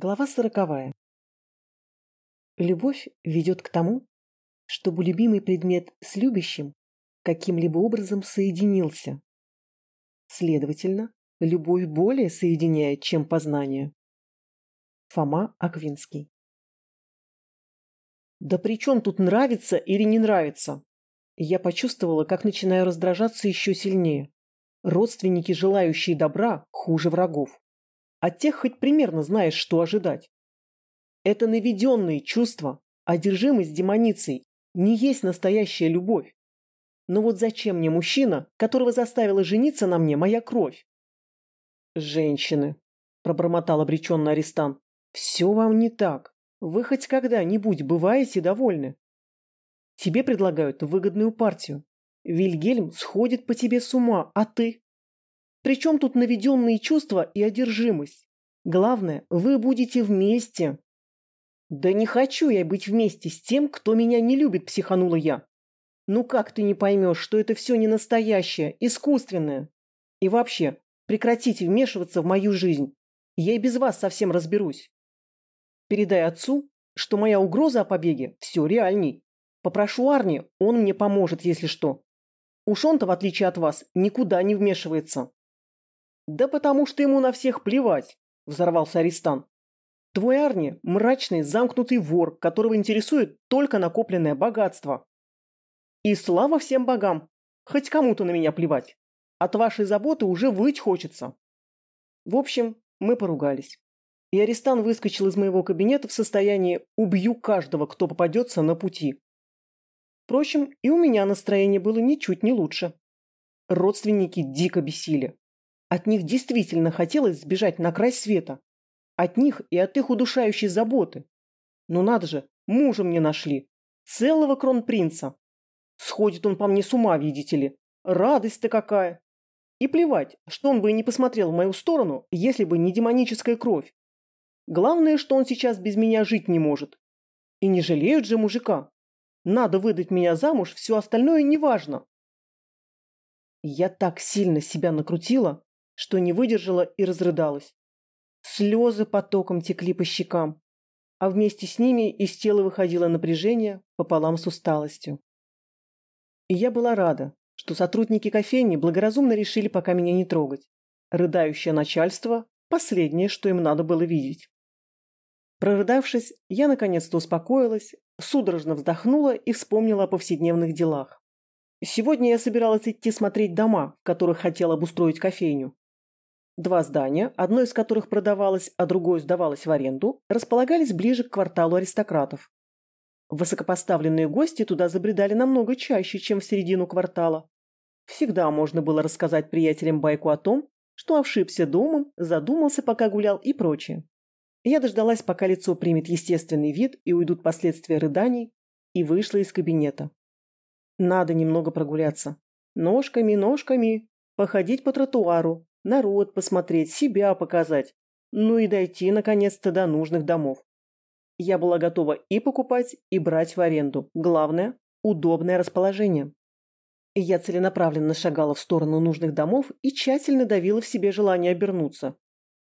Глава сороковая. Любовь ведет к тому, чтобы любимый предмет с любящим каким-либо образом соединился. Следовательно, любовь более соединяет, чем познание. Фома Аквинский. Да при чем тут нравится или не нравится? Я почувствовала, как начинаю раздражаться еще сильнее. Родственники, желающие добра, хуже врагов. От тех хоть примерно знаешь, что ожидать. Это наведенные чувства, одержимость демоницей, не есть настоящая любовь. Но вот зачем мне мужчина, которого заставила жениться на мне моя кровь? Женщины, пробормотал обреченный арестант, все вам не так. Вы хоть когда-нибудь бываете довольны? Тебе предлагают выгодную партию. Вильгельм сходит по тебе с ума, а ты? Причем тут наведенные чувства и одержимость? Главное, вы будете вместе. Да не хочу я быть вместе с тем, кто меня не любит, психанула я. Ну как ты не поймешь, что это все не настоящее, искусственное? И вообще, прекратите вмешиваться в мою жизнь. Я и без вас совсем разберусь. Передай отцу, что моя угроза о побеге все реальней. Попрошу Арни, он мне поможет, если что. Уж он-то, в отличие от вас, никуда не вмешивается. «Да потому что ему на всех плевать», – взорвался Аристан. «Твой Арни – мрачный, замкнутый вор, которого интересует только накопленное богатство. И слава всем богам! Хоть кому-то на меня плевать. От вашей заботы уже выть хочется». В общем, мы поругались. И Аристан выскочил из моего кабинета в состоянии «убью каждого, кто попадется на пути». Впрочем, и у меня настроение было ничуть не лучше. Родственники дико бесили. От них действительно хотелось сбежать на край света. От них и от их удушающей заботы. Ну надо же, мужа мне нашли. Целого кронпринца. Сходит он по мне с ума, видите ли. Радость-то какая. И плевать, что он бы и не посмотрел в мою сторону, если бы не демоническая кровь. Главное, что он сейчас без меня жить не может. И не жалеют же мужика. Надо выдать меня замуж, все остальное неважно. Я так сильно себя накрутила, что не выдержала и разрыдалась. Слезы потоком текли по щекам, а вместе с ними из тела выходило напряжение пополам с усталостью. И я была рада, что сотрудники кофейни благоразумно решили пока меня не трогать. Рыдающее начальство – последнее, что им надо было видеть. Прорыдавшись, я наконец-то успокоилась, судорожно вздохнула и вспомнила о повседневных делах. Сегодня я собиралась идти смотреть дома, в которых хотела обустроить кофейню. Два здания, одно из которых продавалось, а другое сдавалось в аренду, располагались ближе к кварталу аристократов. Высокопоставленные гости туда забредали намного чаще, чем в середину квартала. Всегда можно было рассказать приятелям байку о том, что ошибся домом, задумался, пока гулял и прочее. Я дождалась, пока лицо примет естественный вид и уйдут последствия рыданий, и вышла из кабинета. Надо немного прогуляться. Ножками, ножками, походить по тротуару, народ посмотреть, себя показать, ну и дойти наконец-то до нужных домов. Я была готова и покупать, и брать в аренду. Главное – удобное расположение. Я целенаправленно шагала в сторону нужных домов и тщательно давила в себе желание обернуться.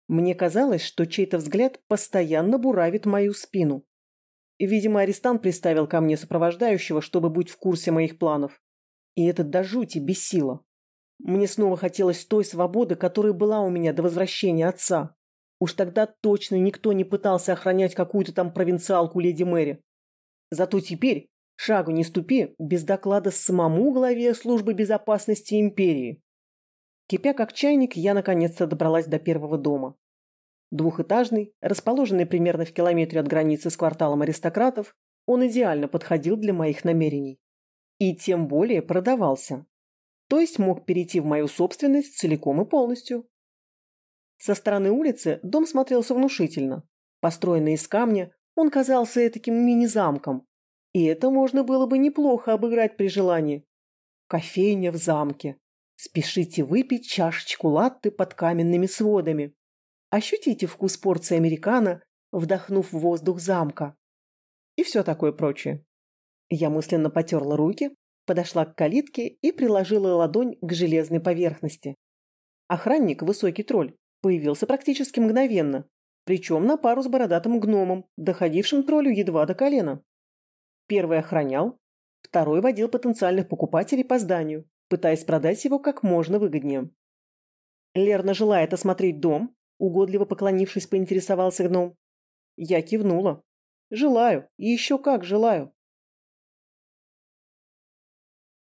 Мне казалось, что чей-то взгляд постоянно буравит мою спину. Видимо, арестант приставил ко мне сопровождающего, чтобы быть в курсе моих планов. И это до жути бесило. Мне снова хотелось той свободы, которая была у меня до возвращения отца. Уж тогда точно никто не пытался охранять какую-то там провинциалку леди Мэри. Зато теперь, шагу не ступи, без доклада самому главе службы безопасности империи. Кипя как чайник, я наконец-то добралась до первого дома. Двухэтажный, расположенный примерно в километре от границы с кварталом аристократов, он идеально подходил для моих намерений. И тем более продавался то есть мог перейти в мою собственность целиком и полностью. Со стороны улицы дом смотрелся внушительно. Построенный из камня, он казался таким мини-замком. И это можно было бы неплохо обыграть при желании. Кофейня в замке. Спешите выпить чашечку латты под каменными сводами. Ощутите вкус порции американо, вдохнув воздух замка. И все такое прочее. Я мысленно потерла руки, подошла к калитке и приложила ладонь к железной поверхности. Охранник, высокий тролль, появился практически мгновенно. причем на пару с бородатым гномом, доходившим троллю едва до колена. Первый охранял, второй водил потенциальных покупателей по зданию, пытаясь продать его как можно выгоднее. «Лерна желает осмотреть дом?» Угодливо поклонившись, поинтересовался гном. Я кивнула. «Желаю, и еще как желаю.